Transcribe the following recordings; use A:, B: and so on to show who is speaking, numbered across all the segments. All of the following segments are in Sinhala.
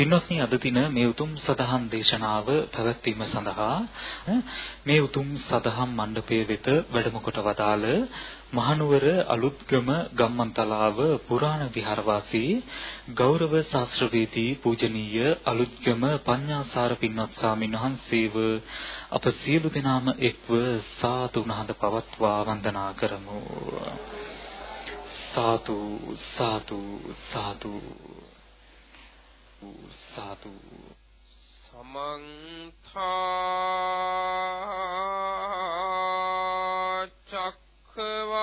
A: පින්වත්නි අද දින මේ උතුම් සදහම් දේශනාව පැවැත්වීම සඳහා මේ උතුම් සදහම් මණ්ඩපයේ වෙත වැඩම කොට වදාළ මහනුවර අලුත්ගම ගම්මන්තලාව පුරාණ විහාරවාසී ගෞරව ශාස්ත්‍රවේදී පූජනීය අලුත්ගම පඤ්ඤාසාර පින්වත් ස්වාමීන් වහන්සේව අප සියලු දෙනාම එක්ව සාතු නහඳ පවත්වා වන්දනා කරමු. සාතු සාතු. සාතු. සාතු
B: සමන්තා චක්ඛවාලේසු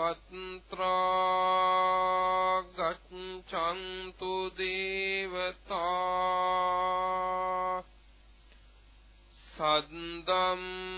B: අත්‍රා ගච්ඡන්තු දේවතා සද්දම්මං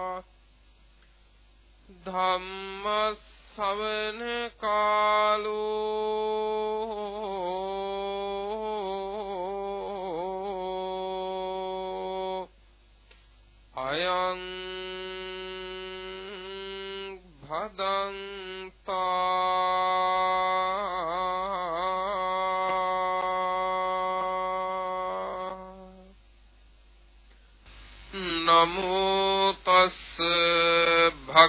B: ධම්ම ශවන කාලෝ අයං භදන්තා නමෝ තස්ස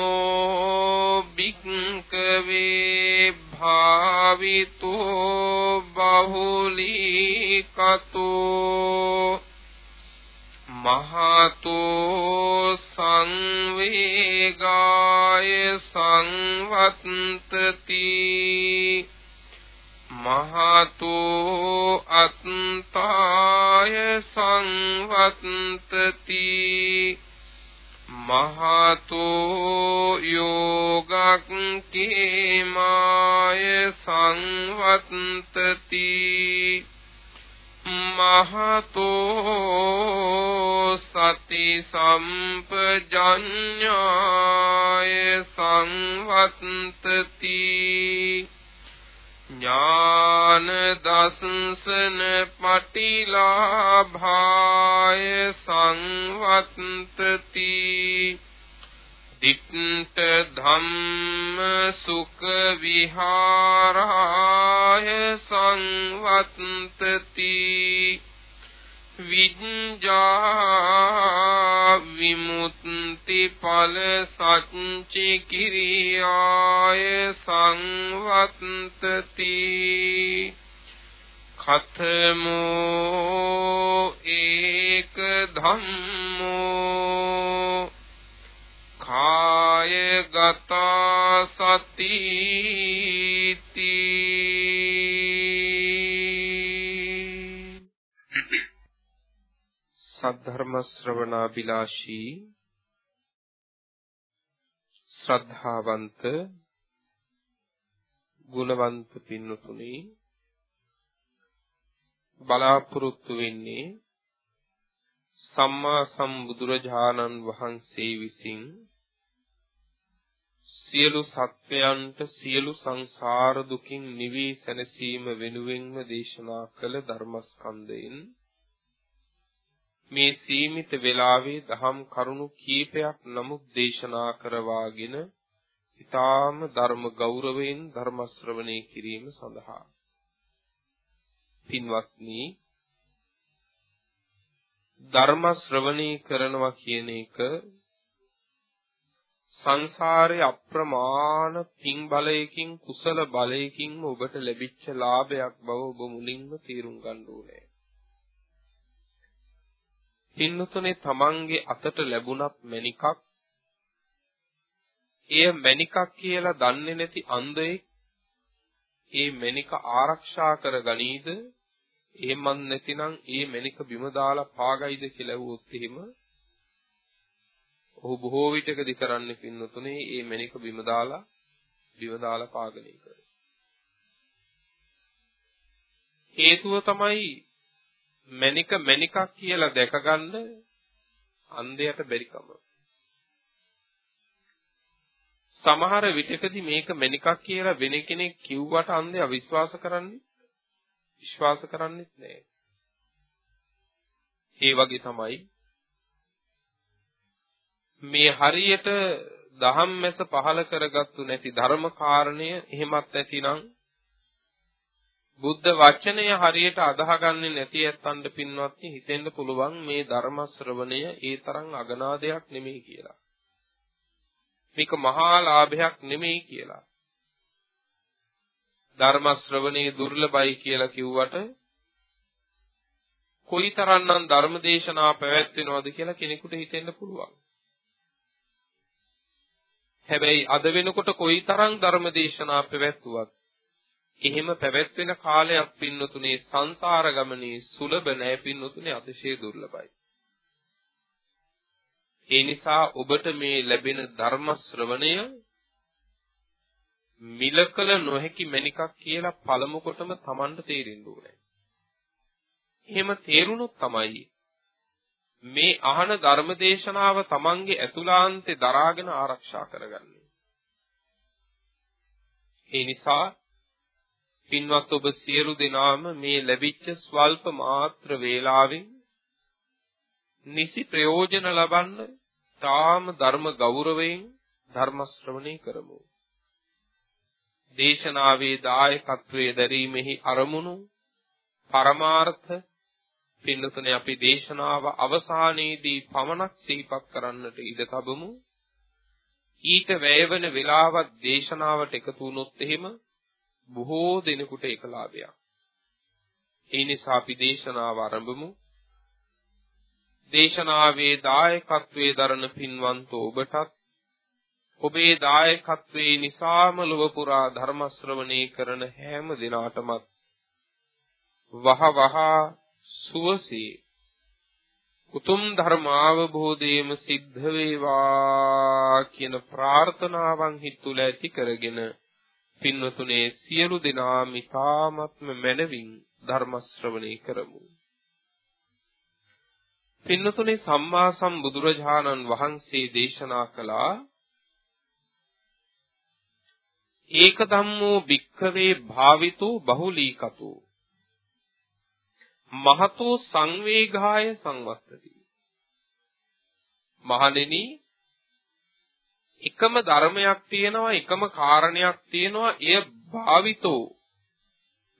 B: ධම්මෝ භික්ඛවේ භාවිතෝ බහුලීකතෝ මහතෝ සංවේගාය සංවත්තති මහතෝ අත්තාය සංවත්තති මහතෝ යෝගක්ඛේමාය සංවත්තති මහතෝ සති සම්පජඤ්ඤාය සංවත්තති ඥාන දසංසන පටිලාභාය සංවත්තති දිට්ඨ ධම්ම සුඛ විහාරාය සංවත්තති විඤ්ඤා විමුක්ති ඵල සච්චි කිරියාය සංවත්තති කතමෝ ඒක ධම්මෝ කායගත සතිති සද්ධර්ම ශ්‍රවණාබිලාෂී ශ්‍රද්ධාවන්ත ගුණවන්ත පින්නතුනි බලාපොරොත්තු වෙන්නේ සම්මා සම්බුදුරජාණන් වහන්සේ විසින් සියලු සත්වයන්ට සියලු සංසාර දුකින් නිවී සැනසීම වෙනුවෙන්ම දේශනා කළ ධර්මස්කන්ධයෙන් මේ සීමිත වේලාවේ දහම් කරුණු කීපයක් නමුත් දේශනා කරවාගෙන ඊ타ම ධර්ම ගෞරවයෙන් ධර්ම ශ්‍රවණය කිරීම සඳහා පින්වත්නි ධර්ම ශ්‍රවණී කරනවා කියන එක සංසාරේ අප්‍රමාණ පින් බලයකින් කුසල බලයකින් ඔබට ලැබිච්ච ලාභයක් බව ඔබ මුලින්ම තේරුම් ගන්න ඕනේ. පින්නතුනේ තමන්ගේ අතට ලැබුණත් මණිකක්. එය මණිකක් කියලා දන්නේ නැති අන්ධයෙක් ඒ මණික ආරක්ෂා කර ගනීද? එහෙමත් නැතිනම් ඒ මණික බිම දාලා පාගයිද කියලා ඇහුවොත් එහෙම? ඔහු බොහෝ විටකදී කරන්නේ පින්නතුනේ මේ මණික බිම දාලා බිම දාලා පාගන එක. හේතුව තමයි මණික මණිකක් කියලා දැකගන්න අන්ධයට බැරිකම. සමහර විටකදී මේක මණිකක් කියලා වෙන කෙනෙක් කිව්වට අන්ධයා විශ්වාස කරන්නේ විශ්වාස කරන්නේත් නැහැ. ඒ වගේ තමයි මේ හරියට දහම් මැස පහල කරගත්තු නැති ධර්ම කාරණය එහෙමත් නැතිනම් බුද්ධ වචනය හරියට අදාහගන්නේ නැති ඇත්තන්ට පින්වත්නි හිතෙන්න පුළුවන් මේ ධර්ම ශ්‍රවණය ඒ තරම් අගනාදයක් නෙමෙයි කියලා. මේක මහා ලාභයක් නෙමෙයි කියලා. ධර්ම ශ්‍රවණේ දුර්ලභයි කියලා කිව්වට කොයිතරම්නම් ධර්ම දේශනා පැවැත්වෙනවද කියලා කෙනෙකුට හිතෙන්න පුළුවන්. හැබැයි අද වෙනකොට කොයිතරම් ධර්ම දේශනා පැවැත්වුවත් එහෙම පැවැත්වෙන කාලයක් පින්නතුනේ සංසාර ගමනේ සුලභ නැහැ පින්නතුනේ අතිශය දුර්ලභයි. ඒ නිසා ඔබට මේ ලැබෙන ධර්ම ශ්‍රවණය මිලකල නොහැකි මණිකක් කියලා පළමු කොටම Tamanට තේරෙන්න ඕනේ. එහෙම තේරුණොත් තමයි මේ අහන ධර්මදේශනාව Tamanගේ ඇතුළාන්තේ දරාගෙන ආරක්ෂා කරගන්නේ. ඒ නිසා පින්වත් ඔබ සියලු දෙනාම මේ ලැබිච්ච ස්වල්ප මාත්‍ර වේලාවෙන් නිසි ප්‍රයෝජන ලබන්න තාම ධර්ම ගෞරවයෙන් ධර්ම ශ්‍රවණය කරමු. දේශනාවේ දායකත්වයේ දැරීමෙහි අරමුණු පරමාර්ථ පින්නතුනේ අපි දේශනාව අවසානයේදී පමණක් සිහිපත් කරන්නට ඉඩ තබමු. ඊට වැයවන වේලාවත් දේශනාවට එකතු වුණොත් එහෙම බොහෝ දිනකට ඒක ලාභයක්. ඒ නිසා අපි දේශනාව ආරම්භමු. දේශනාවේ දායකත්වයේ දරන පින්වන්ත ඔබටත් ඔබේ දායකත්වයේ නිසාම ලොව පුරා ධර්ම ශ්‍රවණේ කරන හැම දිනාටමත් වහ වහ සුවසේ උතුම් ධර්ම අවබෝධයම සිද්ධ වේවා කියන ප්‍රාර්ථනාවන් හිතුල ඇති කරගෙන පින්වතුනේ සියලු දෙනා මිතාමත්ම මැනවින් ධර්ම ශ්‍රවණේ කරමු. පින්වතුනේ සම්මා සම්බුදුරජාණන් වහන්සේ දේශනා කළා ඒක ධම්මෝ භික්ඛවේ භාවිතෝ බහුලීකතෝ මහතෝ සංවේගාය සංවත්තති මහණෙනි එකම ධර්මයක් තියෙනවා එකම කාරණයක් තියෙනවා. එය භාවිතෝ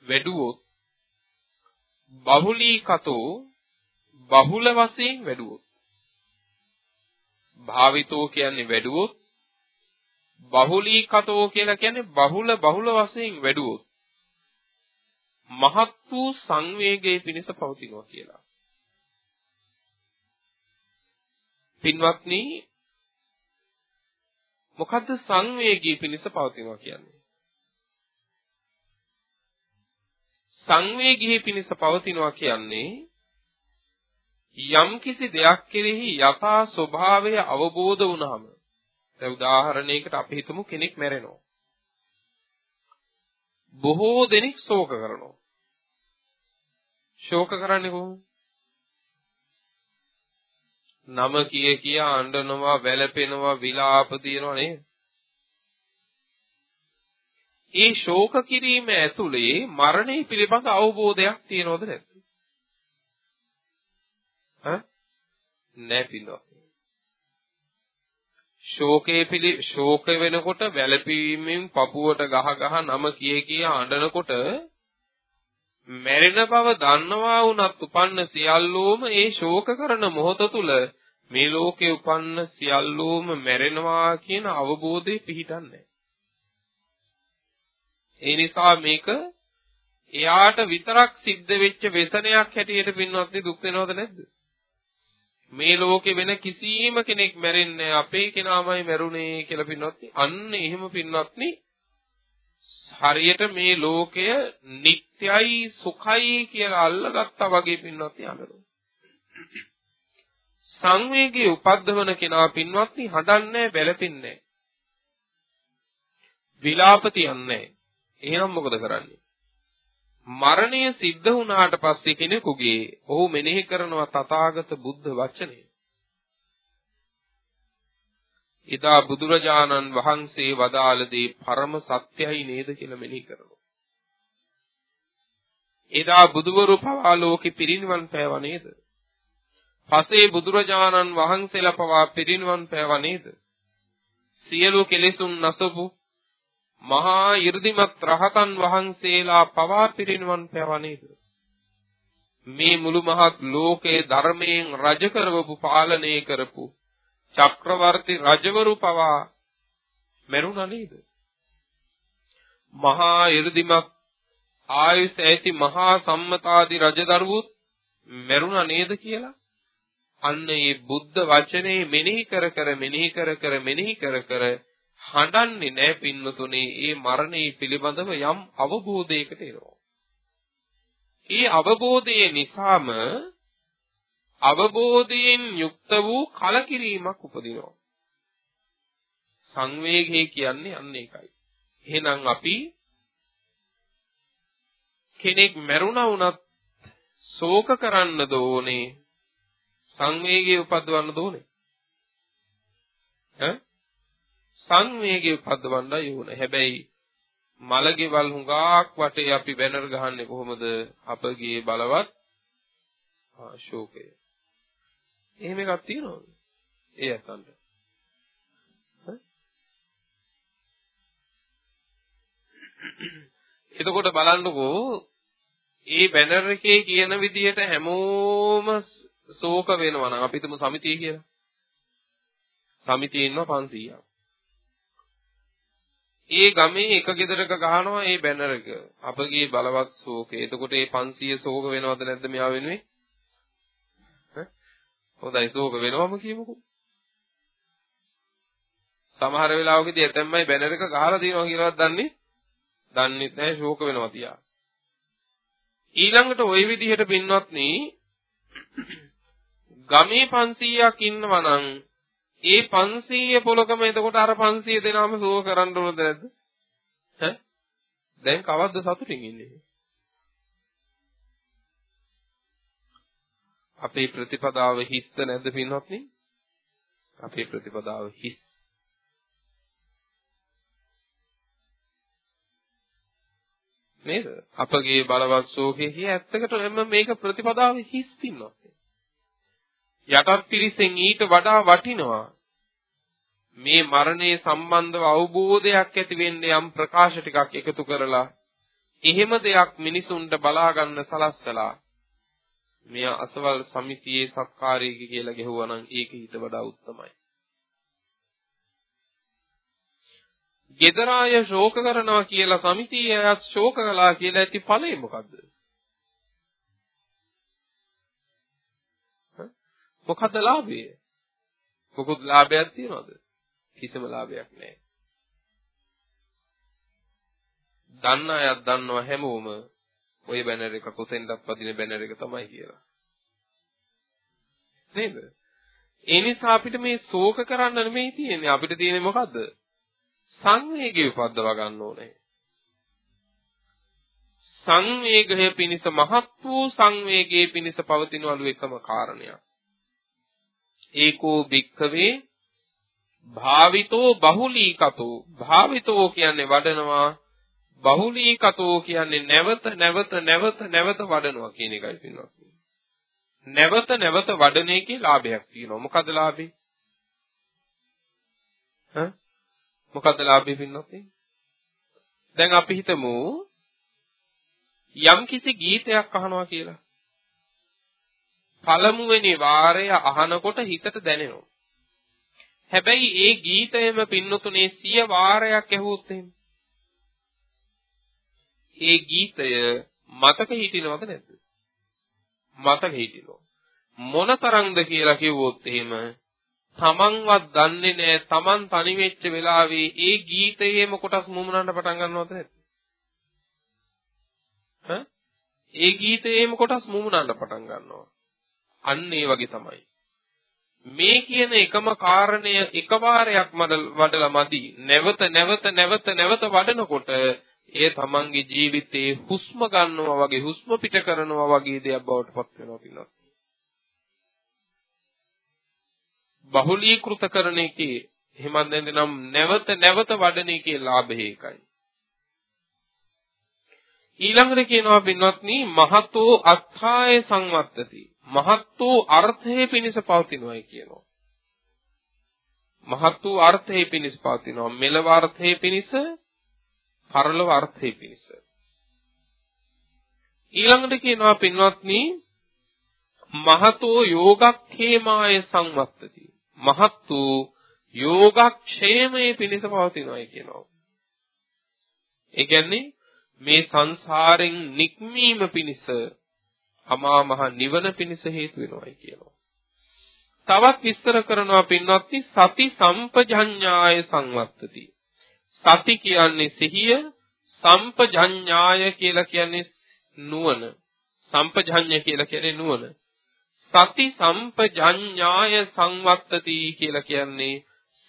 B: වැඩුවොත් බහුලීකතෝ බහුල වශයෙන් වැඩුවොත්. භාවිතෝ කියන්නේ වැඩුවොත් බහුලීකතෝ කියලා කියන්නේ බහුල බහුල වශයෙන් වැඩුවොත්. මහත් වූ සංවේගයේ පිණිස පවතිනවා කියලා. පින්වත්නි මොකද්ද සංවේගී පිණිස පවතිනවා කියන්නේ? සංවේගී පිණිස පවතිනවා කියන්නේ යම්කිසි දෙයක් කෙරෙහි යථා ස්වභාවය අවබෝධ වුණාම දැන් උදාහරණයකට අපි හිතමු කෙනෙක් මැරෙනවා. බොහෝ දෙනෙක් ශෝක කරනවා. ශෝක කරන්නේ කොහොමද? නම කිය කියා අඬනවා වැළපෙනවා විලාප දිනනවා නේද? ඒ ශෝක කිරීම ඇතුලේ මරණය පිළිබඳ අවබෝධයක් තියෙනවද නැද්ද? ඈ නැහැ පිළිවෙල. ශෝකයේ පිළි ශෝක වෙනකොට වැළපීමෙන් පපුවට ගහ ගහ නම කිය කිය අඬනකොට මැරෙන බව දන්නවා වුණත් උපන්න සියල්ලෝම ඒ ශෝක කරන මොහොත තුල මේ ලෝකේ උපන්න සියල්ලෝම මැරෙනවා කියන අවබෝධය පිහිටන්නේ. ඒ නිසා මේක එයාට විතරක් සිද්ධ වෙච්ච වෙසනයක් හැටියට පින්වත්නි දුක් වෙනවද නැද්ද? මේ ලෝකේ වෙන කිසිම කෙනෙක් මැරෙන්නේ අපේ කෙනාමයි මැරුණේ කියලා පින්වත්නි. අන්න එහෙම පින්වත්නි හරියට මේ ලෝකය නිට්ටයයි සුඛයි කියලා අල්ලගත්තා වගේ පින්වත්නි අඳනවා සංවේගයේ උපද්දවන කෙනා පින්වත්නි හඬන්නේ බැලපින්නේ විලාප තියන්නේ එහෙනම් මොකද කරන්නේ මරණය සිද්ධ වුණාට පස්සේ කෙනෙකුගේ ඔහු මෙනෙහි කරනවා තථාගත බුද්ධ වචනය. එදා බුදුරජාණන් වහන්සේ වදාළ දේ පරම සත්‍යයි නේද කියලා මෙනෙහි කරනවා. එදා බුදුවරු පවා ලෝකෙ පිරිනිවන් පෑව නේද? පසේ බුදුරජාණන් වහන්සේලා පවා පිරිනිවන් පෑවා නේද? සියලු කෙලෙසුන් නසපු මහා 이르දිමත් රහතන් වහන්සේලා පවා පිරිනිවන් පෑවා නේද? මේ මුළු මහත් ලෝකයේ ධර්මයෙන් රජ කරවපු පාලනය කරපු චක්‍රවර්ති රජවරු පවා මරුණා නේද? මහා 이르දිමත් ආයුෂ ඇති මහා සම්මතාදී රජදරුවොත් මරුණා නේද කියලා අන්න ඒ බුද්ධ වචනේ මෙනෙහි කර කර මෙනෙහි කර කර මෙනෙහි කර කර හඬන්නේ නැහැ පින්නතුනේ ඒ මරණය පිළිබඳව යම් අවබෝධයකට එනවා. ඒ අවබෝධය නිසාම අවබෝධයෙන් යුක්ත වූ කලකිරීමක් උපදිනවා. සංවේගය කියන්නේ අන්න ඒකයි. එහෙනම් අපි කෙනෙක් මැරුණා වුණත් ශෝක කරන්න දෝනේ සංවේගය උපදවන්න දෝනේ ඈ සංවේගය උපදවන්නයි ඕන. හැබැයි මලගෙවල් හුඟක් වටේ අපි බැනර් ගහන්නේ කොහොමද? අපගේ බලවත් ශෝකය. එහෙම එකක් තියෙනවද? ඒ අතන්ට. එතකොට බලන්නකෝ ඒ බැනර් එකේ කියන විදිහට හැමෝම ශෝක වෙනවා නම් අපි තුමු සමිතිය කියලා. සමිතිය ඉන්නවා 500ක්. ඒ ගමේ එක ගෙදරක ගහනවා ඒ බැනර් එක. අපගේ බලවත් ශෝකය. එතකොට ඒ 500 ශෝක වෙනවද නැද්ද මෙයා වෙනුවේ? හොඳයි ශෝක වෙනවම කියමුකෝ. සමහර වෙලාවකදී ඇතැම්මයි බැනර් එක ගහලා දිනනවා කියලාවත් දන්නේ දන්නේ නැහැ ශෝක වෙනවා තියා. ඊළඟට ওই විදිහට පින්වත්නි ගමේ 500ක් ඉන්නවා නම් ඒ 500 පොලකම එතකොට අර 500 දෙනාම සුව කරන්න ඕනද නැද්ද? ඈ? දැන් කවද්ද සතුටින් ඉන්නේ? අපේ ප්‍රතිපදාව හිස්ද නැද්ද පින්වත්නි? අපේ ප්‍රතිපදාව හිස්. නේද? අපගේ බලවත් ශෝකයේ කිය ඇත්තකටම මේක ප්‍රතිපදාව හිස් පින්වත්නි. යටත් පිරිසෙන් ඊට වඩා වටිනවා මේ මරණය සම්බන්ධව අවබෝධයක් ඇති වෙන්න යම් ප්‍රකාශ ටිකක් එකතු කරලා එහෙම දෙයක් මිනිසුන්ට බලා ගන්න සලස්සලා මෙය අසවල් සමිතියේ සත්කාරයක කියලා ගෙහුවා නම් ඒක ඊට වඩා උත්තමයි. ගෙදරාය ශෝක කරනවා කියලා සමිතියයත් ශෝක කළා කියලා ඇති ඵලෙ මොකද්ද? මොකද්ද ලාභය? මොකුත් ලාභයක් තියනවද? කිසිම ලාභයක් නැහැ. දන්න අයත් දන්නවා හැමෝම ওই බැනර් එක කොතෙන්දත් පදින බැනර් එක තමයි කියලා. නේද? ඒ නිසා අපිට මේ ශෝක කරන්න නෙමෙයි තියෙන්නේ. අපිට තියෙන්නේ මොකද්ද? සංවේගය උපද්දව ගන්න ඕනේ. සංවේගය පිණිස මහත් වූ සංවේගයේ පිණිස පවතිනවලු එකම කාරණයක්. ඒකෝ භික්ඛවේ භාවිතෝ බහුලීකතෝ භාවිතෝ කියන්නේ වඩනවා බහුලීකතෝ කියන්නේ නැවත නැවත නැවත නැවත වඩනවා කියන එකයි පින්වත්. නැවත නැවත වඩන එකේ ලාභයක් තියෙනවා. මොකද ලාභේ? හ? මොකද ලාභේ පින්වත්? දැන් අපි හිතමු යම් කිසි ගීතයක් අහනවා කියලා. පළමුවෙනි වාරය අහනකොට හිතට දැනෙනවා. හැබැයි ඒ ගීතයම පින්නතුනේ සිය වාරයක් ඇහුවොත් එහෙම. ඒ ගීතය මතක හිටිනවද නැද්ද? මතක හිටිනවා. මොනතරම්ද කියලා කිව්වොත් එහෙම තමන්වත් දන්නේ නැහැ තමන් තනි වෙච්ච වෙලාවේ ඒ ගීතයේම කොටස් මුමුණන්න පටන් ගන්නවද නැද්ද? ඒ ගීතයේම කොටස් මුමුණන්න පටන් ගන්නවා. අන්න ඒ වගේ තමයි. මේ කියන එකම කාරණය එකවාරයක් වඩලා මදි. නැවත නැවත නැවත නැවත වඩනකොට ඒ තමන්ගේ ජීවිතේ හුස්ම ගන්නවා වගේ හුස්ම පිට කරනවා වගේ දෙයක් බවට පත් වෙනවා පිළිනොත්. බහුලීකృత කරන එකේ එහෙමත් නැත්නම් නැවත නැවත වඩන එකේ ලාභය ඒකයි. ඊළඟට කියනවා පින්වත්නි මහතෝ අත්ථාය සංවත්තති. මහත් වූ අර්ථයේ පිණිස පවතිනවායි කියනවා. මහත් වූ අර්ථයේ පිණිස පවතිනවා. මෙලව අර්ථයේ පිණිස, පරලොව අර්ථයේ පිණිස. ඊළඟට කියනවා පින්වත්නි මහතෝ යෝගක්ඛේමාය සංවත්තති. මහත් වූ යෝගක්ෂේමයේ පිණිස පවතිනවායි කියනවා. ඒ කියන්නේ මේ සංසාරෙන් නික්මීම පිණිස අමා මහ නිවන පිණිස හේතු වෙනවායි කියනවා. තවත් විස්තර කරනවා පින්වත්නි සති සම්පජඤ්ඤාය සංවත්තති. සති කියන්නේ සිහිය, සම්පජඤ්ඤාය කියලා කියන්නේ නුවණ. සම්පජඤ්ඤ කියලා කියන්නේ නුවණ. සති සම්පජඤ්ඤාය සංවත්තති කියලා කියන්නේ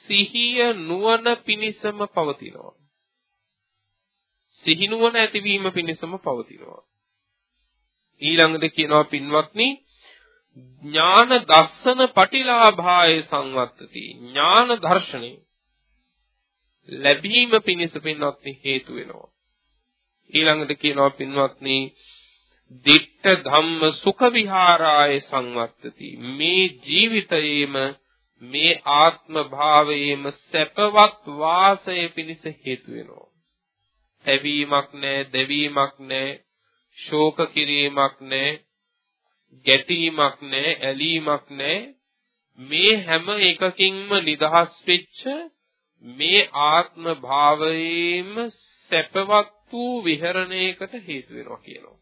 B: සිහිය නුවණ පිණිසම පවතිනවා. සිහිනුවණ ඇතිවීම පිණිසම පවතිනවා. ඊළඟට කියනවා පින්වත්නි ඥාන දස්සන පටිලාභාය සංවත්තති. ඥාන දර්ශනේ ලැබීම පිණිස පින්වත්නි හේතු වෙනවා. ඊළඟට කියනවා පින්වත්නි දිට්ඨ ධම්ම සුඛ විහාරාය සංවත්තති. මේ ජීවිතයේම මේ ආත්ම භාවයේම සැපවත් වාසය පිණිස හේතු වෙනවා. හැවීමක් නැහැ, දෙවීමක් නැහැ, ශෝක කිරීමක් නැහැ ගැටීමක් නැහැ ඇලීමක් නැහැ. මේ හැම එකකින්ම නිදහස් වෙච්ච මේ ආත්ම භාවයේම සැපවත් වූ විහරණයකට හේතු වෙනවා කියනවා.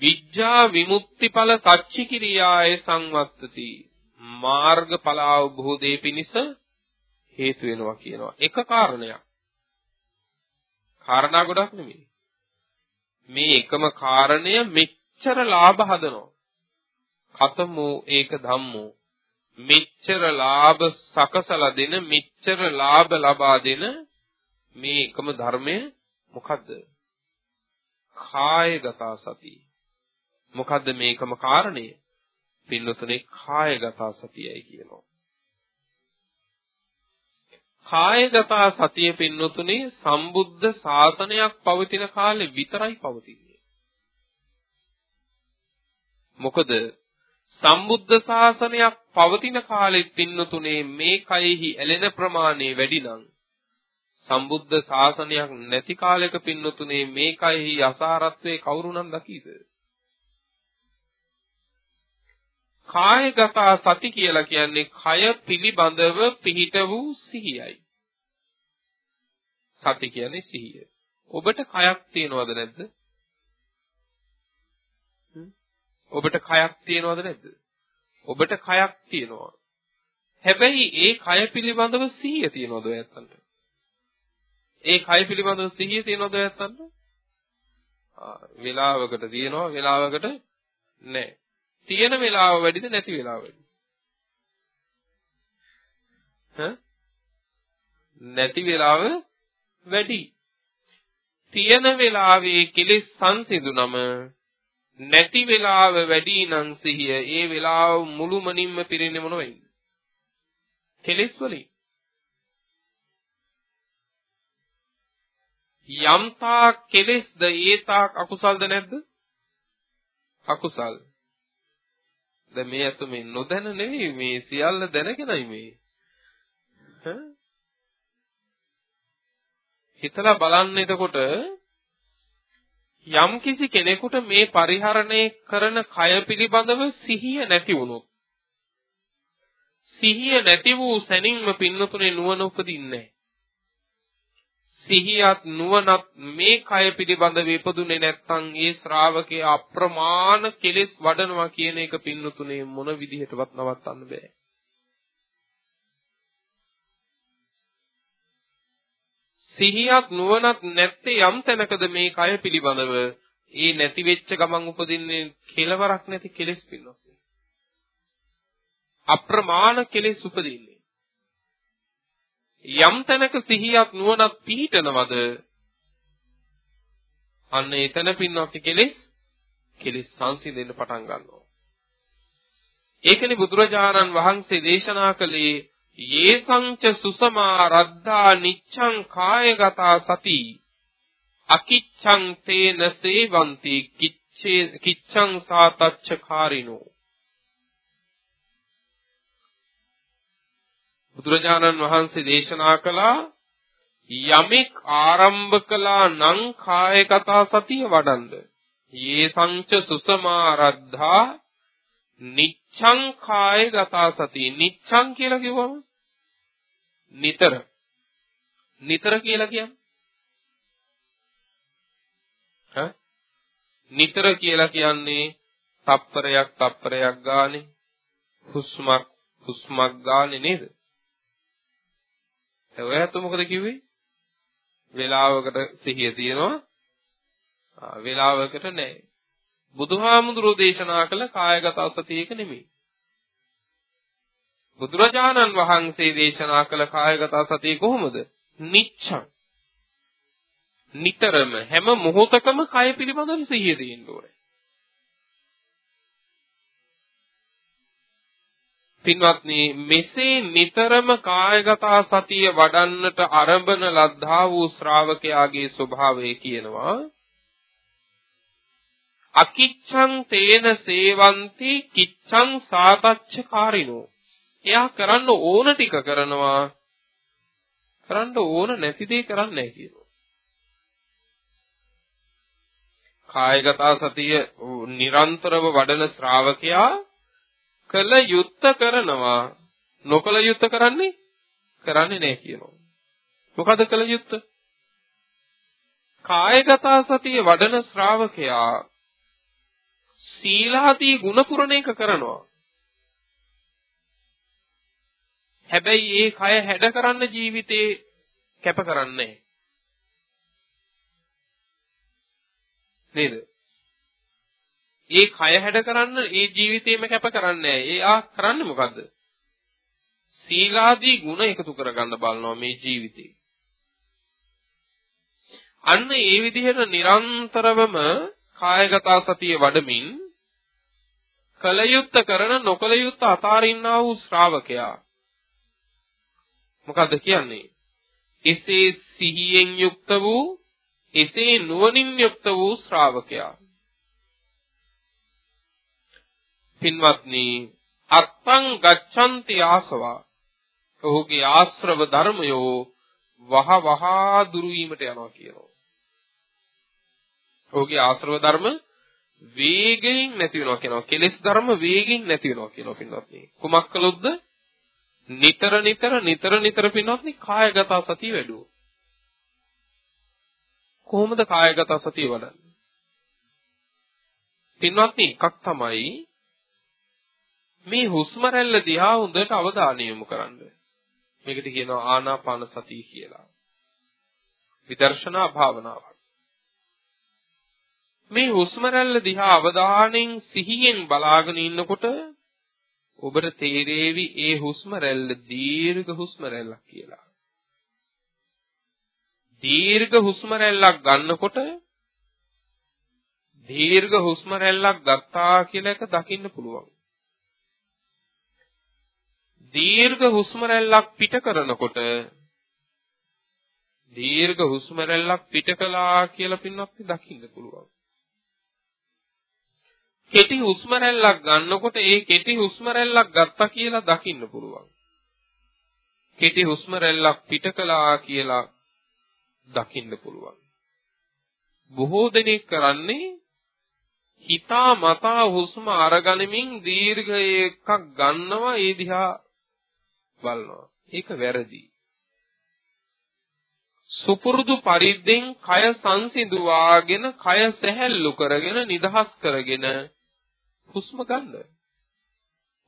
B: විඥා විමුක්තිඵල සච්චි කිරියාය සංවත්තති. මාර්ගඵල අවබෝධයේ පිණිස හේතු වෙනවා කියනවා. එක කාරණයක්. කාරණා ගොඩක් නෙමෙයි. මේ එකම කාරණය මෙච්චර ලාභ හදනවා. කතමෝ ඒක ධම්මෝ මෙච්චර ලාභ සකසලා දෙන මෙච්චර ලාභ ලබා දෙන මේ එකම ධර්මය මොකද්ද? කායගත සති. මොකද්ද මේකම කාරණය? පින්නතුනේ කායගත සතියයි කියනවා. කායගත සතිය පින්නතුනේ සම්බුද්ධ ශාසනයක් පවතින කාලේ විතරයි පවතින්නේ. මොකද සම්බුද්ධ ශාසනයක් පවතින කාලෙත් පින්නතුනේ මේ කයෙහි ඇලෙන ප්‍රමාණය වැඩි නම් සම්බුද්ධ ශාසනයක් නැති කාලයක පින්නතුනේ මේ කයෙහි අසාරත්වයේ කවුරුනම් දකීද? කායගත සති කියලා කියන්නේ කය පිළිබඳව පිහිට වූ සිහියයි. සති කියන්නේ සිහිය. ඔබට කයක් තියනවද නැද්ද? ඔබට කයක් තියනවද නැද්ද? ඔබට කයක් තියනවා. හැබැයි ඒ කය පිළිබඳව සිහිය තියනවද ඔයත්තන්ට? ඒ කය පිළිබඳව සිහිය තියනවද ඔයත්තන්ට? ආ වෙලාවකට තියනවා වෙලාවකට නැහැ. තියෙන වෙලාව වැඩිද නැති වෙලාව වැඩිද? හ? නැති වෙලාව වැඩි. තියෙන වෙලාවේ කෙලෙස් සංසිඳුනම නැති වෙලාව වැඩි නම් සිහිය ඒ වෙලාව මුළුමනින්ම පිරෙන්නේ මොන වෙයිද? කෙලෙස් වලින්. යම්තා කෙලෙස්ද ඒතාක් අකුසල්ද නැද්ද? අකුසල්. දැන් මේ අත මේ නොදැන නෙවෙයි මේ සියල්ල දැනගෙනයි මේ. හිතලා බලන්න එතකොට යම් කිසි කෙනෙකුට මේ පරිහරණය කරන කය පිළිබඳව සිහිය නැති වුණොත් සිහිය නැති වූ සැනින්ම පින්නතුනේ නුවණ උපදින්නේ සිහියත් නුවණත් මේ කය පිළිබඳව ඉපදුනේ නැත්නම් ඒ ශ්‍රාවකේ අප්‍රමාණ කෙලෙස් වඩනවා කියන එක පින්නතුනේ මොන විදිහටවත් නවත්තන්න බෑ. සිහියක් නුවණක් නැත්තේ යම් තැනකද මේ කය පිළිබඳව ඒ නැති වෙච්ච ගමන් උපදින්නේ කෙලවරක් නැති කෙලෙස් පින්නොත් අප්‍රමාණ කෙලෙස් උපදින්නේ. යම් තැනක සිහියක් නුවණක් පිහිටනවද? අන්න එතන පින්නොත් කෙලෙස් කෙලෙස් සංසිඳෙන්න පටන් ගන්නවා. ඒකනේ බුදුරජාණන් වහන්සේ දේශනා කළේ යේසංච සුසමා රද්ධා නිච්ඡං කායගතා සති අකිච්ඡං තේන සේවಂತಿ කිච්ඡේ කිච්ඡං සාතච්ඡකාරිනෝ. බුදුරජාණන් වහන්සේ දේශනා කළා යමෙක් ආරම්භ කළා නම් කායගතා සතිය වඩන්ද? යේසංච සුසමා රද්ධා නිච්ඡං කායගතා සති නිච්ඡං කියලා කිව්වම නිතර. නිතර කියලා කියන්නේ? ඈ? නිතර කියලා කියන්නේ තප්පරයක් තප්පරයක් ගානේ. හුස්මක් හුස්මක් ගානේ නේද? ඔයත් මොකද කිව්වේ වේලාවකට සිහිය තියෙනවා වේලාවකට නැහැ බුදුහාමුදුරෝ දේශනා කළ කායගත සතියක නෙමෙයි බුදුරජාණන් වහන්සේ දේශනා කළ කායගත සතිය කොහොමද? නිච්ඡං. නිතරම හැම මොහොතකම කය පිළිබඳව සිහිය දෙන්න ඕනේ. පින්වත්නි මෙසේ නිතරම කායගත සතිය වඩන්නට ආරම්භන ලද්දා වූ ශ්‍රාවකයාගේ ස්වභාවය කියනවා අකිච්ඡං තේන සේවಂತಿ කිච්ඡං සාතච්ඡකාරිනෝ එයා කරන්න ඕන ටික කරනවා කරන්න ඕන නැති දේ කරන්නේ නැහැ කියනවා. කායගත සතිය නිරන්තරව වඩන ශ්‍රාවකයා කළ යුත්ත කරනවා නොකළ යුත්ත කරන්නේ කරන්නේ නැහැ කියනවා. මොකද කළ යුත්ත? කායගත සතිය වඩන ශ්‍රාවකයා සීලාදී ගුණ පුරණ එක කරනවා. හැබැයි ඒ කය හැඩ කරන්න ජීවිතේ කැප කරන්නේ නේද? ඒ කය හැඩ කරන්න ඒ ජීවිතේම කැප කරන්නේ ඒ ආ කරන්නේ මොකද්ද? සීලාදී ගුණ එකතු කරගන්න බලනවා මේ ජීවිතේ. අන්න ඒ විදිහට නිරන්තරවම කායගත සතිය වඩමින් කලයුත්ත කරන නොකලයුත්ත අතාරින්නා වූ ශ්‍රාවකයා මොකද්ද කියන්නේ? එසේ සිහියෙන් යුක්ත වූ එසේ නුවණින් යුක්ත වූ ශ්‍රාවකයා. පින්වත්නි අත්තං ගච්ඡanti ආසවා. ඔහුගේ ආශ්‍රව ධර්මයෝ වහ වහ දුරු වීමට යනවා කියනවා. ඔහුගේ ආශ්‍රව ධර්ම වේගයෙන් නැති වෙනවා කියනවා. කෙලෙස් ධර්ම වේගයෙන් නැති වෙනවා කියනවා පින්වත්නි. කුමක් කළොත්ද? නිතර නිතර නිතර නිතර පින්වත්නි කායගත සතිය වැඩුවෝ. කොහොමද කායගත සතිය වඩන්නේ? පින්වත්නි එකක් තමයි මේ හුස්ම රැල්ල දිහා හොඳට අවධානය යොමු කරන්න. මේකට කියනවා ආනාපාන සතිය කියලා. විදර්ශනා භාවනාවක්. මේ හුස්ම රැල්ල දිහා අවධානයෙන් සිහියෙන් බලාගෙන ඉන්නකොට ඔබට තේරේවි ඒ හුස්ම රැල්ල දීර්ඝ හුස්ම රැල්ලක් කියලා. දීර්ඝ හුස්ම රැල්ලක් ගන්නකොට දීර්ඝ හුස්ම රැල්ලක් ගත්තා කියලා එක දකින්න පුළුවන්. දීර්ඝ හුස්ම රැල්ලක් පිට කරනකොට දීර්ඝ හුස්ම රැල්ලක් පිට කළා කියලා පින්නත් දකින්න පුළුවන්. කෙටි හුස්ම රැල්ලක් ගන්නකොට ඒ කෙටි හුස්ම රැල්ලක් ගත්තා කියලා දකින්න පුළුවන්. කෙටි හුස්ම රැල්ලක් පිට කළා කියලා දකින්න පුළුවන්. බොහෝ දෙනෙක් කරන්නේ හිතා මතා හුස්ම අරගනිමින් දීර්ඝ එකක් ගන්නවා ඒ දිහා බලනවා. ඒක වැරදි. සුපුරුදු පරිද්දෙන් කය සංසිඳුවාගෙන කය සැහැල්ලු කරගෙන නිදහස් කරගෙන හුස්ම ගන්න.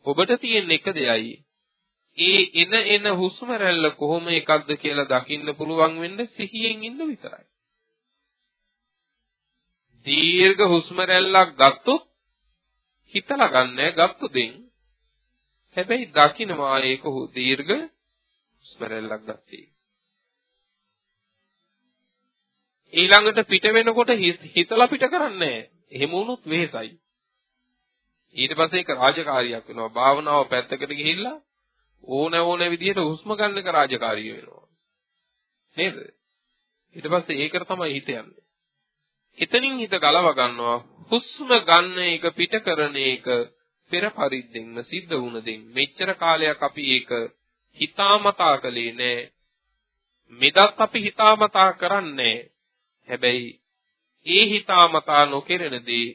B: ඔබට තියෙන එක දෙයයි. ඒ එන එන හුස්ම රැල්ල කොහොම එකක්ද කියලා දකින්න පුළුවන් වෙන්න සිහියෙන් ඉන්න විතරයි. දීර්ඝ හුස්ම රැල්ලක් ගත්තොත් හිතලා ගන්නෑ ගත්තු දෙන් හැබැයි දකින්නවා ඒක දීර්ඝ හුස්ම රැල්ලක් ගත්තේ. ඊළඟට පිට වෙනකොට හිතලා පිට කරන්නේ එහෙම වුණොත් වෙහෙසයි. ඊට පස්සේ ඒක රාජකාරියක් වෙනවා. භාවනාව පැත්තකට ගිහිල්ලා ඕන ඕන විදිහට හුස්ම ගන්න එක රාජකාරිය වෙනවා. නේද? ඊට පස්සේ ඒකට තමයි හිත යන්නේ. එතනින් හිත ගලව ගන්නවා. හුස්ම ගන්න එක පිට කරන එක පෙර පරිද්දෙන්ම සිද්ධ වුණ දෙන් මෙච්චර කාලයක් අපි ඒක හිතාමතා කළේ නෑ. මෙදත් අපි හිතාමතා කරන්නේ. හැබැයි ඒ හිතාමතා නොකරන දේ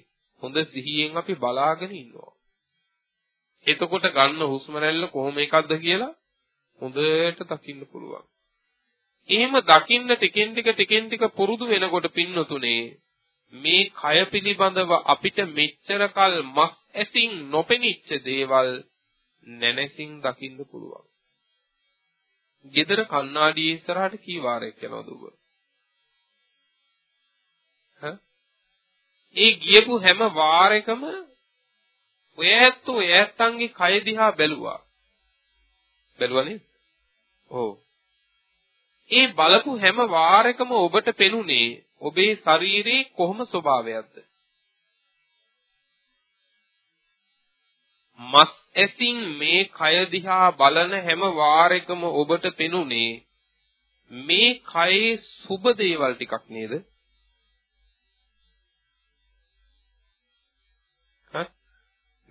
B: හොඳ සිහියෙන් අපි බලාගෙන ඉන්නවා. එතකොට ගන්න හුස්ම රැල්ල කොහොම එකක්ද කියලා හොඳට දකින්න පුළුවන්. එහෙම දකින්න ටිකෙන් ටික ටිකෙන් ටික පුරුදු වෙනකොට පින්නතුනේ මේ කය පිළිබඳව අපිට මෙච්චර කල් මස් ඇසින් නොපෙනිච්ච දේවල් නැනසින් දකින්න පුළුවන්. ගෙදර කණ්ණාඩියේ ඉස්සරහට කී වාරයක් යනවද ඔබ? ඒ ගියපු හැම වාරයකම ඔය ඇත්ත ඔය ඇත්තන්ගේ කය දිහා බැලුවා. බැලුවා නේද? ඔව්. ඒ බලපු හැම වාරයකම ඔබට පෙනුනේ ඔබේ ශරීරයේ කොහොම ස්වභාවයක්ද? මස් ඇසින් මේ කය දිහා බලන හැම වාරයකම ඔබට පෙනුනේ මේ කයේ සුබ දේවල් ටිකක් නේද?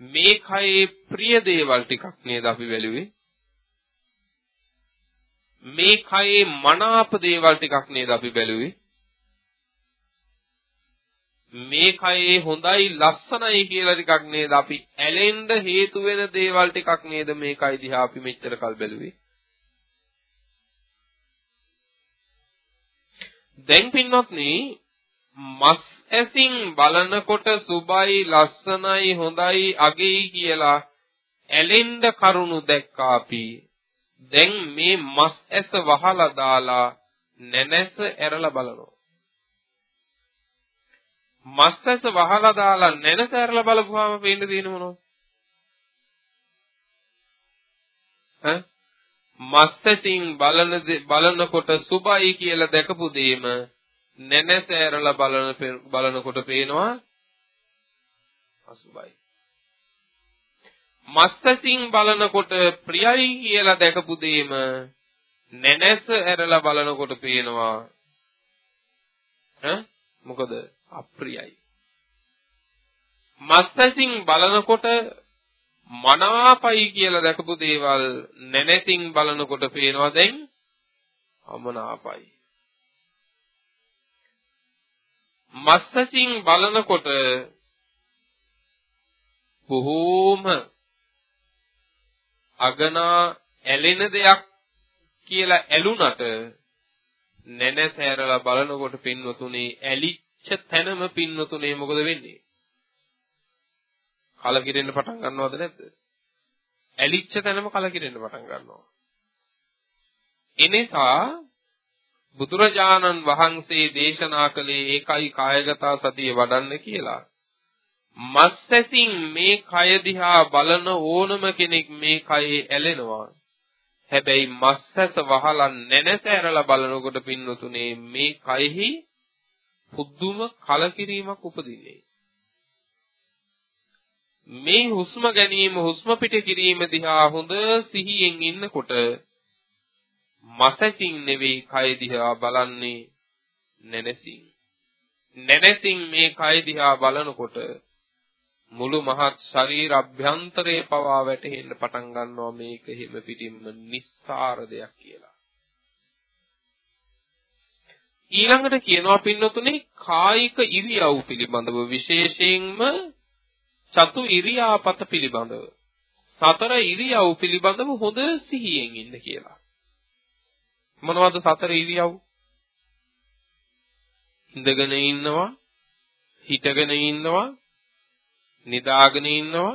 B: මේ කයේ ප්‍රිය දේවල් ටිකක් නේද අපි වැළුවේ? මේ කයේ මනාප දේවල් ටිකක් නේද අපි බැලුවේ? මේ කයේ හොඳයි ලස්සනයි කියලා ටිකක් නේද අපි ඇලෙන්න හේතු වෙන දේවල් ටිකක් නේද මේ කයි දිහා අපි මෙච්චර කල් බැලුවේ? දැන් පින්වත්නි මස් ඇසින් බලනකොට සුබයි ලස්සනයි හොඳයි අගෙයි කියලා ඇලෙන්න කරුණු දැක්කා අපි දැන් මේ මස් ඇස වහලා දාලා නැනැස ඇරලා බලනවා. මස් ඇස වහලා දාලා නැනැස ඇරලා බලපුවාම පේන්න තියෙන මොනවද? ඈ මස් ඇසින් බලන බලනකොට සුබයි කියලා දැකපු දෙයම නැනැස ඇරලා බලන බලනකොට පේනවා අසුබයි. මස්සසින් බලනකොට ප්‍රියයි කියලා දැකපු දෙයම නැනැස ඇරලා බලනකොට පේනවා ඈ මොකද අප්‍රියයි. මස්සසින් බලනකොට මනාපයි කියලා දැකපු දේවල් නැනැසින් බලනකොට පේනවා දැන් අමනාපයි. මස්සසින් බලනකොට බොහෝම අගනා ඇලෙන දෙයක් කියලා ඇලුනට නැනසෑරලා බලනකොට පින්වතුනේ ඇලිච්ච තැනම පින්වතුනේ මොකද වෙන්නේ? කලකිරෙන්න පටන් ගන්නවද නැද්ද? ඇලිච්ච තැනම කලකිරෙන්න පටන් ගන්නවා. එනිසා බුදුරජාණන් වහන්සේ දේශනා කළේ ඒකයි කායගත සතිය වඩන්න කියලා. මස්සැසින් මේ කය දිහා බලන ඕනම කෙනෙක් මේ කයේ ඇලෙනවා. හැබැයි මස්සැස වහලා නැනැස ඇරලා බලනකොට පින්නතුනේ මේ කයෙහි පුදුම කලකිරීමක් උපදින්නේ. මේ හුස්ම ගැනීම හුස්ම පිට කිරීම දිහා හොඳ සිහියෙන් ඉන්නකොට මසසින් නෙවෙයි කය දිහා බලන්නේ නැනසින්. නැනසින් මේ කය දිහා බලනකොට මුළු මහත් ශරීර අභ්‍යන්තරයේ පවා වැටෙන්න පටන් ගන්නවා මේක හිම පිටින්ම නිස්සාර දෙයක් කියලා. ඊළඟට කියනවා පින්නතුනේ කායික ඉරියව් පිළිබඳව විශේෂයෙන්ම චතු ඉරියාපත පිළිබඳව සතර ඉරියව් පිළිබඳව හොඳ සිහියෙන් ඉන්න කියලා. මොනවද සතර ඉරියව්? ඉඳගෙන ඉන්නවා, හිටගෙන ඉන්නවා, නිදාගෙන ඉන්නවා,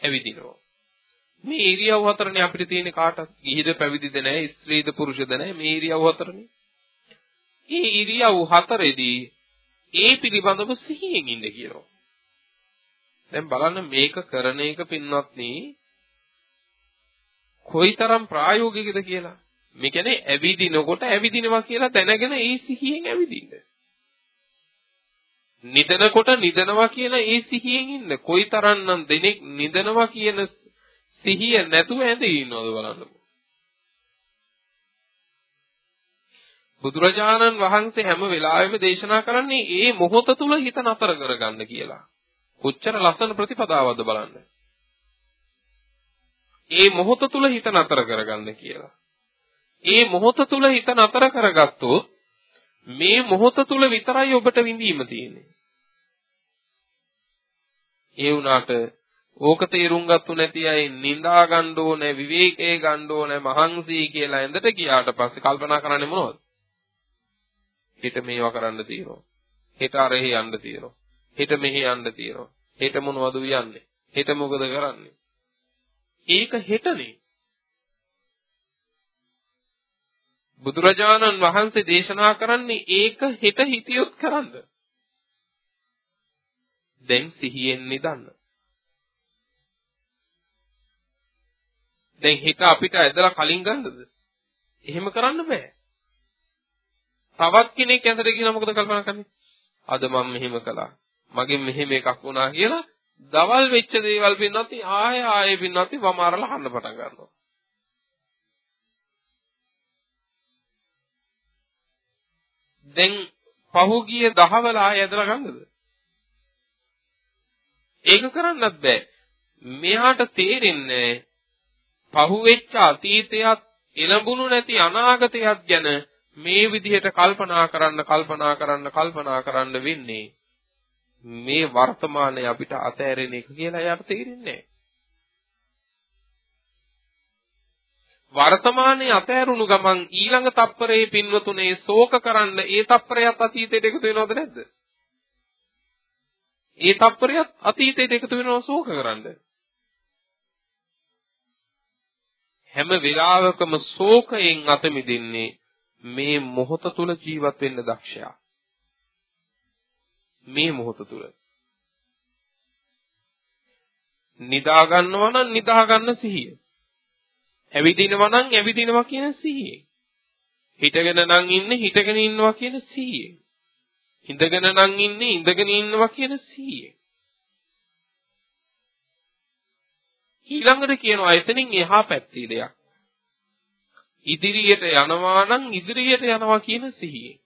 B: ඇවිදිනවා. මේ ඉරියව් හතරනේ අපිට තියෙන කාටත් ගිහිද පැවිදිද නැහැ, ස්ත්‍රීද පුරුෂද නැහැ මේ ඉරියව් හතරනේ. මේ ඉරියව් හතරේදී ඒ පිළිබඳව සිහියෙන් ඉන්න කියනවා. දැන් බලන්න මේක කරන එක පින්වත්නි කොයිතරම් ප්‍රායෝගිකද කියලා. මේ කියන්නේ ඇවිදිනකොට ඇවිදිනවා කියලා දැනගෙන ඒ සිහියෙන් ඇවිදින්න. නිදනකොට නිදනවා කියන ඒ සිහියෙන් ඉන්න. කොයිතරම්නම් දෙනෙක් නිදනවා කියන සිහිය නැතුව ඇඳී ඉන්නවද බලන්නකො. බුදුරජාණන් වහන්සේ හැම වෙලාවෙම දේශනා කරන්නේ ඒ මොහොත තුල හිත නතර කරගන්න කියලා. කොච්චර ලස්සන ප්‍රතිපදාවක්ද බලන්න. ඒ මොහොත තුල හිත නතර කරගන්න කියලා. ඒ මොහොත තුල හිත නතර කරගත්තොත් මේ මොහොත තුල විතරයි ඔබට විඳීම තියෙන්නේ. ඒ වුණාට ඕක තේරුම් ගත්තු නැති අය නිඳා ගන්න ඕනේ විවේකේ ගන්න ඕනේ මහන්සි කියලා ඇඳට ගියාට පස්සේ කල්පනා කරන්නේ මොනවද? හෙට මේවා කරන්න තියෙනවා. හෙට අරෙහි යන්න තියෙනවා. හෙට මෙහි යන්න තියෙනවා. හෙට මොනවද වියන්නේ? හෙට මොකද කරන්නේ? ඒක හෙටනේ. බුදුරජාණන් වහන්සේ දේශනා කරන්නේ ඒක හෙට හිතියොත් කරන්න. දැන් සිහියෙන් නිදන්න. දැන් හිත අපිට ඇදලා කලින් ගන්නද? එහෙම කරන්න බෑ. තවත් කෙනෙක් ඇඳට ගිහලා මොකද කල්පනා කරන්නේ? අද මම මෙහෙම කළා. මගෙන් මෙහෙම එකක් වුණා කියලා දවල් වෙච්ච දේවල් පින්නත් ආයෙ ආයෙ පින්නත් වමාරලා හන්න පටන් ගන්නවා. දැන් පහුගිය දහවල ආයෙ ඇදලා ගන්නද? ඒක කරන්නත් බෑ. මෙහාට තේරෙන්නේ පහුවෙච්ච අතීතයත් එළඹුණු නැති අනාගතයත් ගැන මේ විදිහට කල්පනා කරන්න කල්පනා කරන්න කල්පනා කරන්න වෙන්නේ මේ වර්තමානයේ අපිට අතෑරෙන එක කියලා එයාට තේරෙන්නේ වර්තමානයේ අතෑරුණු ගමන් ඊළඟ තප්පරේ පින්වතුනේ ශෝක කරන්න ඒ තප්පරයත් අතීතයට එකතු වෙනවද නැද්ද? ඒ තප්පරයත් අතීතයට එකතු වෙනව ශෝක කරන්න. හැම වෙලාවකම ශෝකයෙන් අත මිදින්නේ මේ මොහොත තුල ජීවත් වෙන්න දක්ෂයා. මේ මොහොත තුල. නිදා ගන්නවා නම් නිදා ගන්න සිහිය. ඇවිදිනවා නම් ඇවිදිනවා කියන සිහිය. හිටගෙන නම් ඉන්නේ හිටගෙන ඉන්නවා කියන සිහිය. ඉඳගෙන නම් ඉන්නේ ඉඳගෙන ඉන්නවා කියන සිහිය. ඊළඟට කියනවා එතනින් එහා පැත්තේ දෙයක්. ඉදිරියට යනවා නම් ඉදිරියට යනවා කියන සිහියෙන්.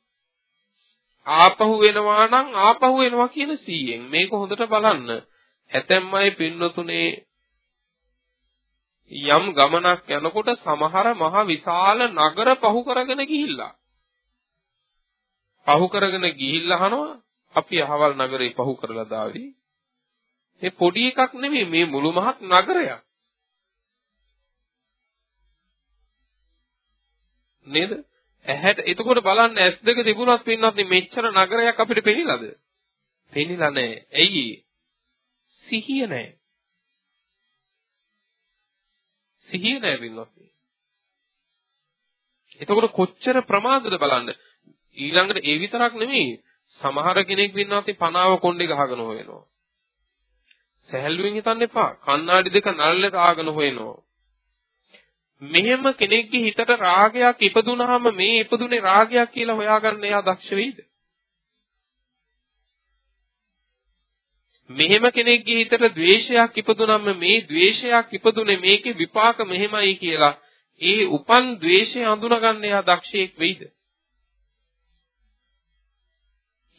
B: ආපහු වෙනවා නම් ආපහු වෙනවා කියන සිහියෙන්. මේක හොඳට බලන්න. ඇතැම් අය පින්නතුනේ යම් ගමනක් යනකොට සමහර මහ විශාල නගර පහු කරගෙන ගිහිල්ලා. පහු කරගෙන ගිහිල්ලා අහනවා අපි අහවල් නගරේ පහු කරලා දාවි. මේ පොඩි එකක් නෙමෙයි මේ මුළු මහත් නගරයක්. නේද? ඇහැට එතකොට බලන්න ඇස් දෙක තිබුණත් පින්නත් මෙච්චර නගරයක් අපිට පෙනිලාද? පෙනිලා නැහැ. ඇයි? සිහිය නැහැ. සිහිය නැහැ පින්නත්. එතකොට කොච්චර ප්‍රමාදද බලන්න. ඊළඟට ඒ විතරක් නෙමෙයි සමහර කෙනෙක් වින්නත් පනාව කොණ්ඩේ ගහගෙන හොයනවා. සැහැල්ලුවෙන් හිතන්න එපා. කණ්ණාඩි දෙක නල්ලේ දාගෙන හොයනවා. මෙහෙම කෙනෙක්ගේ හිතට රාගයක් ඉපදුනහම මේ ඉපදුනේ රාගයක් කියලා හොයාගන්න එයා දක්ෂ වෙයිද? මෙහෙම කෙනෙක්ගේ හිතට ද්වේෂයක් ඉපදුනම මේ ද්වේෂයක් ඉපදුනේ මේකේ විපාක මෙහෙමයි කියලා ඒ උපන් ද්වේෂය අඳුනගන්න එයා දක්ෂයෙක් වෙයිද?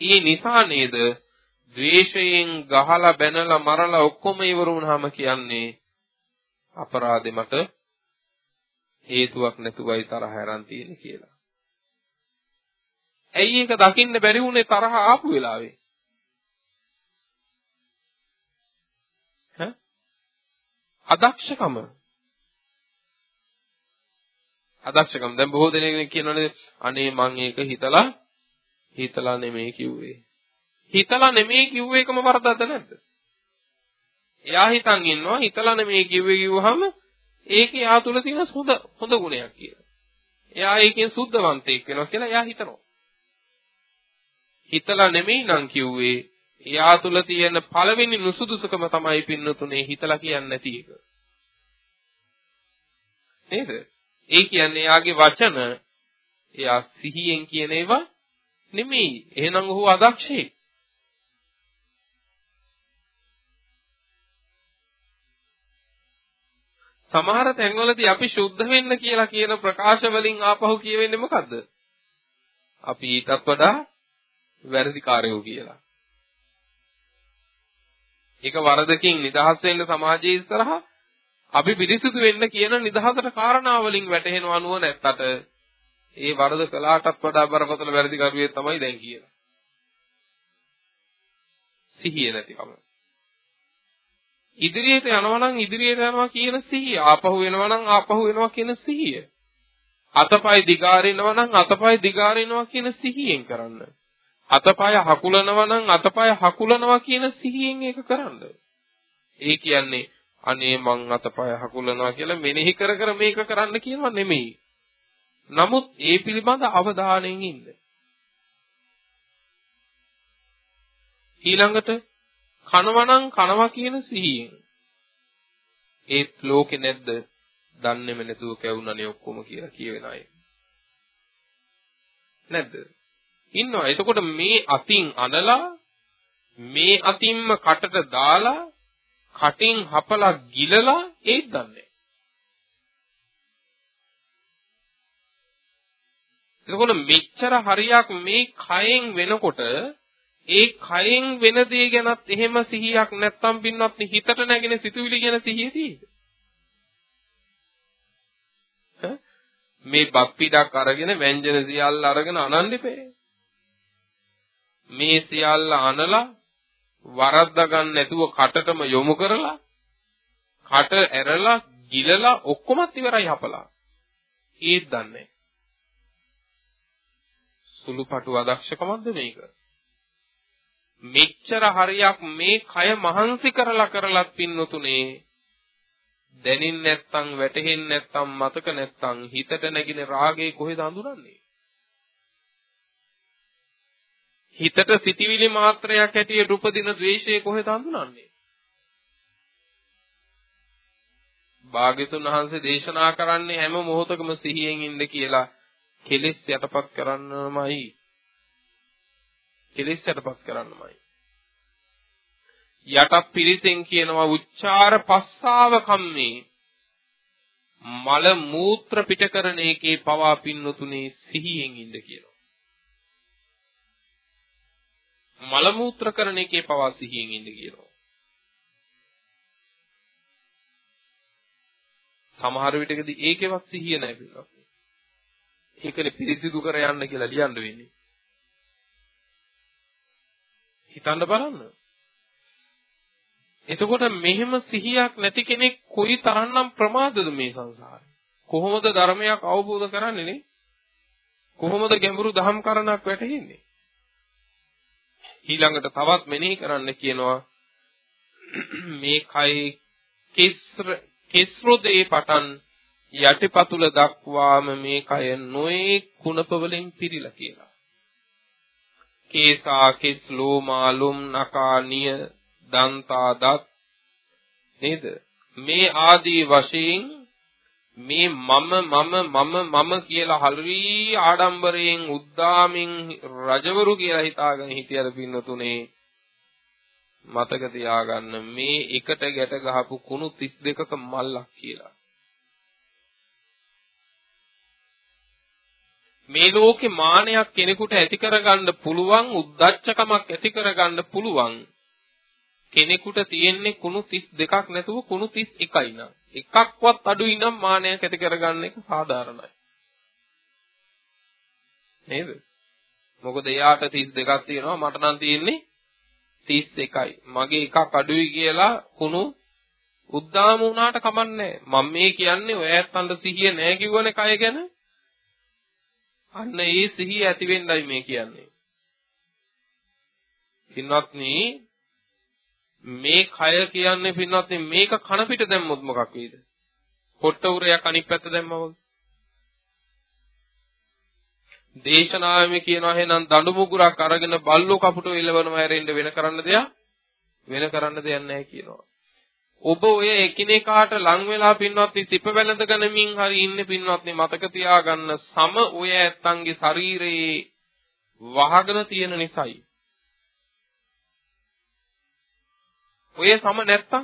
B: ඒ නිසා නේද ද්වේෂයෙන් ගහලා බැනලා මරලා ඔක්කොම ඉවර වුණාම කියන්නේ අපරාධෙ මට හේතුවක් නැතුවයි තරහ අරන් තියෙන්නේ කියලා. ඇයි ඒක දකින්න බැරි වුණේ තරහ ආපු වෙලාවේ? ඈ? අදක්ෂකම. අදක්ෂකම. දැන් බොහෝ දෙනෙක් කියනවානේ අනේ මං ඒක හිතලා හිතලා නෙමෙයි කිව්වේ. හිතලා නෙමෙයි කිව්ව එකම වරදක්ද නැද්ද? එයා හිතන් ඉන්නවා හිතලා නෙමෙයි කිව්වේ කිව්වහම ඒකේ යා තුල තියෙන හොඳ හොඳ ගුණයක් කියලා. එයා ඒකෙන් සුද්ධවන්තයෙක් වෙනවා කියලා එයා හිතනවා. හිතලා නෙමෙයි නම් කිව්වේ එයා තුල තියෙන පළවෙනි නුසුදුසුකම තමයි පින්නතුනේ හිතලා කියන්නේ නැති එක. නේද? ඒ කියන්නේ එයාගේ වචන එයා සිහියෙන් කියන ඒවා නෙමෙයි. එහෙනම් ඔහු අදක්ෂයෙක්. සමහර තැන්වලදී අපි සුද්ධ වෙන්න කියලා කියන ප්‍රකාශ වලින් ආපහු කියවෙන්නේ මොකද්ද? අපි ඊටත් වඩා වැරදිකාරයෝ කියලා. ඒක වරදකින් නිදහස් වෙන්න සමාජයේ ඉස්සරහා අපි පිරිසිදු වෙන්න කියන නිදහසට කාරණා වලින් වැටහෙනව නුව නැත්තට ඒ වරද කළාටත් වඩා බරපතල වැරදිකරුවේ තමයි දැන් කියලා. සිහිය නැතිකම. ඉදිරියට යනවා නම් ඉදිරියට යනවා කියන සිහිය. ආපහු වෙනවා නම් ආපහු වෙනවා කියන සිහිය. අතපය දිගාරිනවා නම් අතපය දිගාරිනවා කියන සිහියෙන් කරන්න. අතපය හකුලනවා නම් අතපය හකුලනවා කියන සිහියෙන් ඒක කරන්න. ඒ කියන්නේ අනේ මං අතපය හකුලනවා කියලා මෙනෙහි කර කර මේක කරන්න කියනවා නෙමෙයි. නමුත් ඒ පිළිබඳ අවධානයෙන් ඉන්න. ඊළඟට කනවනම් කනවා කියන සිහියෙන්. ඒත් ලෝකේ නැද්ද? දන්නේම නැතුව කැවුනනේ ඔක්කොම කියලා කියවෙන අය. නැද්ද? ඉන්නවා. එතකොට මේ අතින් අනලා මේ අතින්ම කටට දාලා කටින් හපලා ගිලලා ඒත් දන්නේ. එතකොට මෙච්චර හරියක් මේ කයෙන් වෙනකොට ඒ කයෙන් වෙන දේ ගැනත් එහෙම සිහියක් නැත්තම් පින්වත් හිතට නැගෙන සිතුවිලි ගැන සිහිය තියෙද? මේ බත් පිටක් අරගෙන ව්‍යංජන සියල්ල අරගෙන අනන්න ඉපේ. මේ සියල්ල අනලා වරද්දා ගන්න නැතුව කටටම යොමු කරලා කට ඇරලා ගිලලා ඔක්කොමත් ඉවරයි හපලා. ඒත් දන්නේ. සුළුපටු අදක්ෂකමක්ද මේක? මෙච්චර හරියක් මේ කය මහන්සි කරලා කරලත් පින්නතුනේ. දැනින් නැත්තම් වැටහෙන්නේ නැත්තම් මතක නැත්තම් හිතට නැගින රාගේ කොහෙද හඳුනන්නේ හිතට සිටිවිලි මාත්‍රයක් ඇටියට උපදින ද්වේෂය කොහෙද හඳුනන්නේ භාග්‍යතුන් වහන්සේ දේශනා කරන්නේ හැම මොහොතකම සිහියෙන් ඉන්න කියලා කෙලෙස් යටපත් කරන්නමයි. කෙලෙස් යටපත් කරන්නමයි. යටත් පිරිසෙන් කියනවා උච්චාර පස්සාව කම්මේ මල මූත්‍ර පිට කරන එකේ පවා පින්නතුනේ සිහියෙන් ඉන්න කියනවා. මල මූත්‍ර කරන එකේ පවා සිහියෙන් ඉන්න කියනවා. සමහර විටකදී ඒකෙවත් සිහිය නැහැ පිළිගන්න. ඒකනේ පිරිසිදු කර යන්න කියලා ලියන්න වෙන්නේ. හිතන්න බලන්න. එතකොට මෙහෙම සිහියක් නැති කෙනෙක් කොයි තරම්නම් ප්‍රමාදද මේ සංසාරේ. කොහොමද ධර්මයක් අවබෝධ කරන්නේ නේ? කොහොමද ගැඹුරු දහම් කරණක් වැටහෙන්නේ? ඊළඟට තවත් මෙනෙහි කරන්න කියනවා මේ කයි කිස්ර කිස්රොදේ පටන් යටිපතුල දක්වාම මේ කය නොයේ කුණප වලින් පිරීලා කියලා. කේසා කෙස් ලෝමා ලොම් නකා නිය දන්තා දත් නේද? මේ ආදී වශයෙන් මේ මම මම මම මම කියලා හලවි ආඩම්බරයෙන් උද්දාමින් රජවරු කියලා හිතාගෙන හිටියද පින්නතුනේ? මතක තියාගන්න මේ එකට ගැට ගහපු කුණු 32ක මල්ලක් කියලා. මේ ලෝකේ මානයක් කෙනෙකුට ඇති කරගන්න පුළුවන් උද්දච්චකමක් ඇති කරගන්න පුළුවන් කෙනෙකුට තියෙන්නේ කුණු 32ක් නැතුව කුණු 31යි නා. එකක්වත් අඩුයි නම් මානයක් ඇති කරගන්න එක සාධාරණයි. නේද? මොකද එයාට 32ක් තියෙනවා මට නම් තියෙන්නේ 31යි මගේ එකක් අඩුයි කියලා කුණු උද්දාම වුණාට කමන්නේ මම මේ කියන්නේ ඔය ඇත්තන්ට සිහිය නැහැ කිව්වනේ කය ගැන. අන්න ඒ සිහිය ඇති වෙන්නයි මේ කියන්නේ. පින්වත්නි මේ කය කියන්නේ පින්වත්නි මේක කන පිට දැම්මොත් මොකක් වෙයිද? පොට්ට උරයක් අනිත් පැත්ත දැම්මම දේශනාවෙම කියනවා එහෙනම් දඬු මුගුරක් අරගෙන බල්ලෝ කපුට එලවනවා ඇරෙන්න වෙන කරන්න දෙයක් වෙන කරන්න දෙයක් නැහැ කියනවා. ඔබ ඔය එකිනෙකාට ලං වෙලා පින්වත්නි සිප වැළඳ ගනිමින් හරි ඉන්නේ පින්වත්නි මතක තියාගන්න සම ඔය ඇත්තන්ගේ ශරීරයේ වහගෙන තියෙන නිසායි. ඔය සම නැත්තම්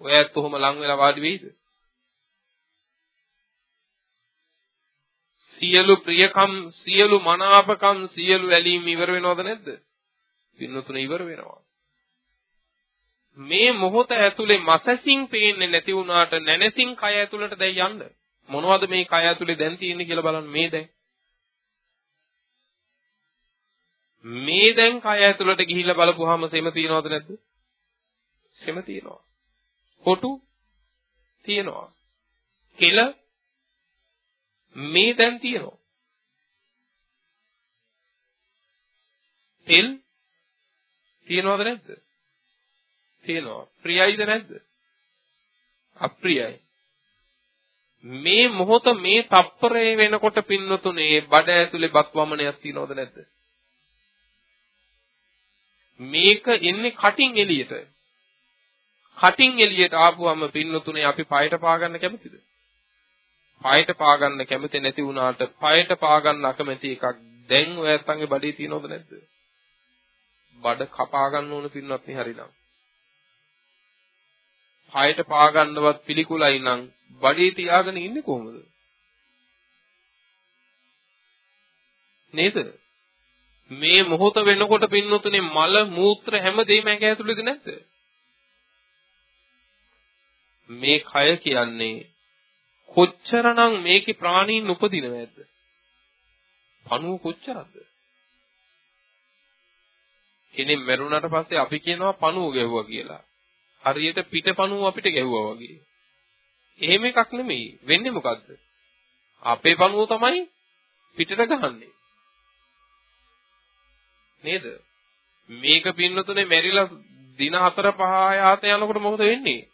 B: ඔය ඇත්ත උහම ලං වෙලා වාඩි වෙයිද? සියලු ප්‍රියකම් සියලු මනාපකම් සියලු ඇලීම් ඉවර වෙනවද නැද්ද? පින්නතුන ඉවර වෙනවා. මේ මොහොත ඇතුලේ මසසින් පේන්නේ නැති වුණාට නැනසින් කය ඇතුලට දැන් යන්න. මොනවද මේ කය ඇතුලේ දැන් තියෙන්නේ කියලා බලන්න මේ දැන්. මේ දැන් කය ඇතුලට ගිහිල්ලා බලපුවාම සෙම තියනවද නැද්ද? සෙම තියනවා. කොටු තියනවා. කෙල මේ දැන් තියනවා. තෙල් තියනවද නැද්ද? තියෙනවා. ප්‍රියයිද නැද්ද? අප්‍රියයි. මේ මොහොත මේ තප්පරේ වෙනකොට පින්නතුනේ බඩ ඇතුලේ බත් වමනයක් තියනවද නැද්ද? මේක එන්නේ කටින් එළියට. කටින් එළියට ආපුවම පින්නතුනේ අපි පයට පාගන්න කැමතිද? පයට පාගන්න කැමති නැති වුණාට පයට පාගන්න අකමැති එකක් දැන් ඔය ඇත්තන්ගේ බඩේ තියනවද නැද්ද? බඩ කපා ගන්න ඕන පින්නත් නේ හරිනම්. හයට පාගන්නවත් පිළිකුලයි නම් බඩේ තියාගෙන ඉන්නේ කොහොමද? නේද? මේ මොහොත වෙනකොට පින්නතුනේ මල මූත්‍ර හැමදේම ඇඟ ඇතුළේද නැද්ද? මේ කය කියන්නේ කොච්චරනම් මේකේ ප්‍රාණීන් උපදිනවද? පණුව කොච්චරද? කෙනෙක් මැරුණාට පස්සේ අපි කියනවා පණුව ගැහුවා කියලා. හරියට පිටපණුව අපිට ගැහුවා වගේ. එහෙම එකක් නෙමෙයි. වෙන්නේ මොකද්ද? අපේ පණුව තමයි පිටට ගහන්නේ. නේද? මේක පින්නතුනේ මැරිලා දින 4 5 ආත යනකොට මොකද වෙන්නේ?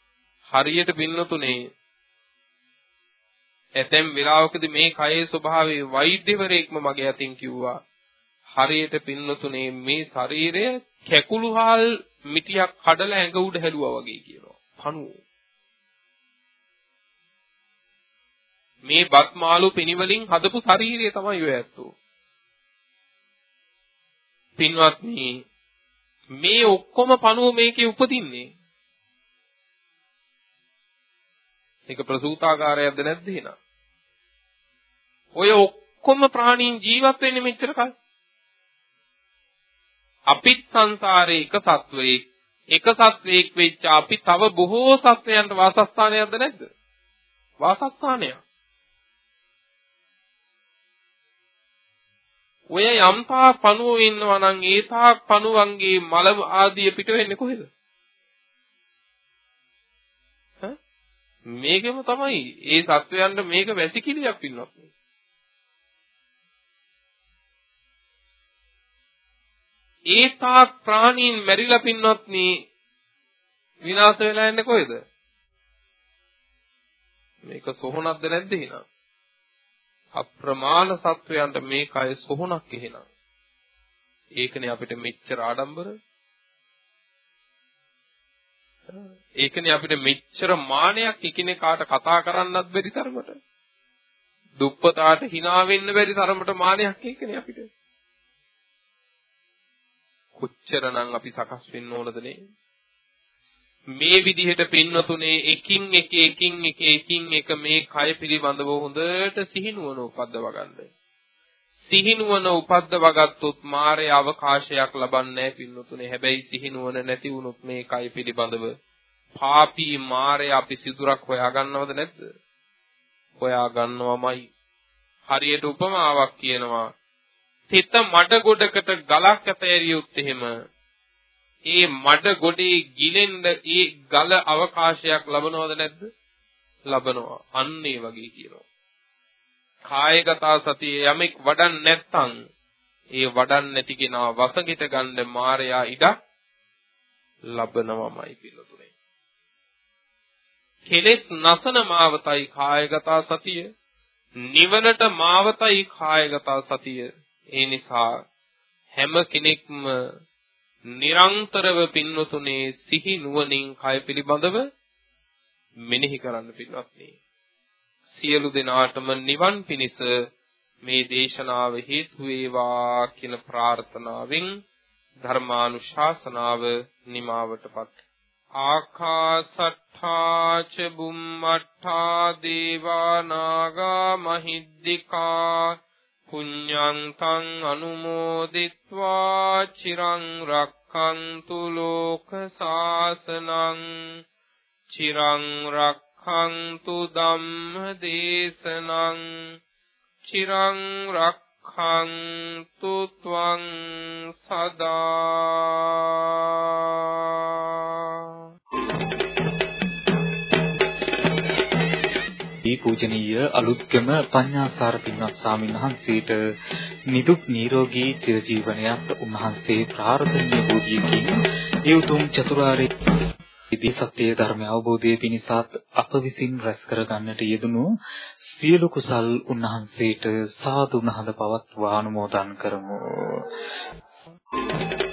B: හරියට පින්නතුනේ ඇතැම් වෙලාවකදී මේ කයේ ස්වභාවය වෛද්‍යවරයෙක්ම මගේ අතින් කිව්වා හරියට පින්නතුනේ මේ ශරීරය කැකුළුහල් මිටියක් කඩලා ඇඟ උඩ හැලුවා වගේ කියනවා. පණුව. මේ බත් මාළු පිනිවලින් හදපු ශරීරය තමයි ඔය ඇත්තෝ. පින්වත්නි මේ ඔක්කොම පණුව මේකේ උපදින්නේ. ඒක ප්‍රසූතාකාරයක්ද නැද්ද එහෙනම්? ඔය ඔක්කොම ප්‍රාණීන් ජීවත් වෙන්නේ මෙච්චර කල්. අපිත් සංසාරේ එක සත්වයෙක් එක සත්වයෙක් වෙච්ච අපි තව බොහෝ සත්වයන්ට වාසස්ථානයක්ද නැද්ද? වාසස්ථානයක්. ඔය යම්තා පණුව ඉන්නවා නම් ඒ තාක් පණුවන්ගේ මල ආදිය පිට වෙන්නේ කොහෙද? මේකෙම තමයි ඒ සත්වයන්ට මේක වැසිකිළියක් පින්නත්. ඒ තාක් ප්‍රාණීන් මැරිලා පින්වත්නි විනාශ වෙලා යන්නේ කොහෙද? මේක සොහොනක්ද නැද්ද එහෙනම්? අප්‍රමාණ සත්වයන්ට මේ කය සොහොනක් එහෙනම්. ඒකනේ අපිට මෙච්චර ආඩම්බර. ඒකනේ අපිට මෙච්චර මානයක් එකිනෙකාට කතා කරන්නත් බැරි තරමට. දුප්පතාට hina වෙන්න බැරි තරමට මානයක් ඒකනේ අපිට. කොච්චරනම් අපි සකස් වෙන්න ඕනද නේ මේ විදිහට පින්වතුනේ එකින් එක එකින් එක එකින් එක මේ කය පිළිබඳව හොඳට සිහිනුවන උපද්දව ගන්න. සිහිනුවන උපද්දව ගත්තොත් මාරේ අවකාශයක් ලබන්නේ නැහැ පින්වතුනේ. හැබැයි සිහිනුවන නැති වුණොත් මේ කය පිළිබඳව පාපී මාරේ අපි සිදුරක් හොයාගන්නවද නැද්ද? හොයාගන්නවමයි. හරියට උපමාවක් කියනවා. තිත මඩ ගොඩකට ගලක් ඇතෑරියොත් එහෙම ඒ මඩ ගොඩේ ගිලෙන්න ඒ ගල අවකාශයක් ලබනවද නැද්ද? ලබනවා. අන්න ඒ වගේ කියනවා. කායගත සතිය යමෙක් වඩන් නැත්නම් ඒ වඩන් නැති කෙනා වසඟිත ගන්න මායයා ඉඩ ලබනවමයි පිළිතුරේ. කෙලෙස් නසන මාවතයි කායගත සතිය නිවනට මාවතයි කායගත සතිය ඒ නිසා හැම කෙනෙක්ම නිරන්තරව පින්වතුනේ සිහි නුවණින් කය පිළිබඳව මෙනෙහි කරන්න පින්වත්නි. සියලු දෙනාටම නිවන් පිණිස මේ දේශනාව හේතු වේවා කියන ප්‍රාර්ථනාවෙන් ධර්මානුශාසනාව නිමාවටපත් ආකාසට්ඨා ච බුම්මට්ඨා දේවා නාග මහිද්దికා පුඤ්ඤන්තං අනුමෝදිත්වා චිරං රක්ඛන්තු ලෝක සාසනං චිරං රක්ඛන්තු ධම්ම දේශනං චිරං රක්ඛන්තු ත්වං සදා
A: පූජනීය අලුත්ගම පඤ්ඤාසාර පින්වත් ස්වාමීන් වහන්සේට නිදුක් නිරෝගී චිරජීවනයත් උන්වහන්සේ ප්‍රාර්ථනීය බෝධියකින් ඒ උතුම් චතුරාර්ය ඉති සත්‍ය ධර්ම අවබෝධයේ පිණිසත් අප විසින් රැස් කර ගන්නට යෙදුණු සියලු කුසල් උන්වහන්සේට සාදු නහඳ පවත්වා අනුමෝදන් කරමු. Thank you.